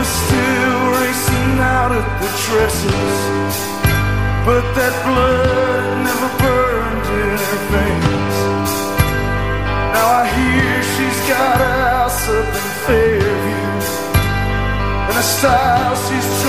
was still racing out of the tresses, but that blood never burned in her veins. Now I hear she's got a house up in Fairview and a style she's.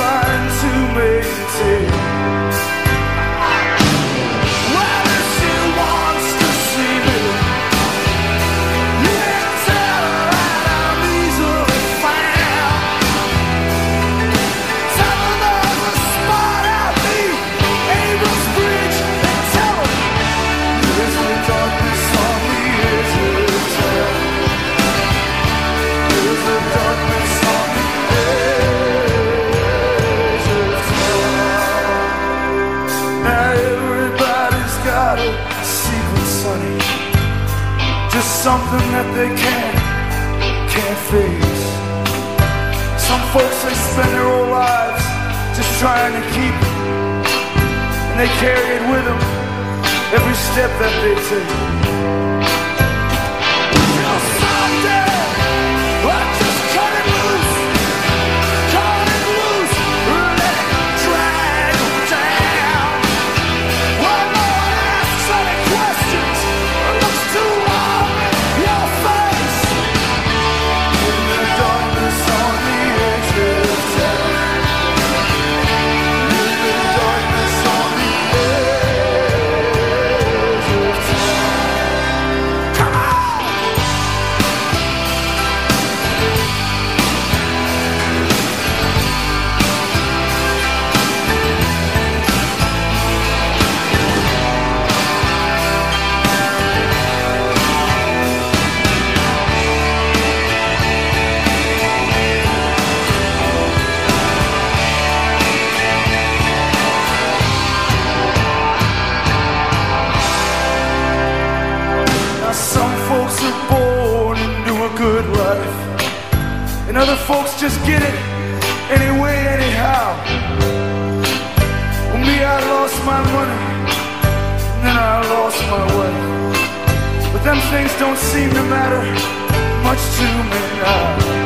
Something that they can't, can't face. Some folks they spend their whole lives just trying to keep it, and they carry it with them every step that they take. Life, and other folks just get it anyway, anyhow. Well, me, I lost my money, and then I lost my way. But them things don't seem to matter much to me now.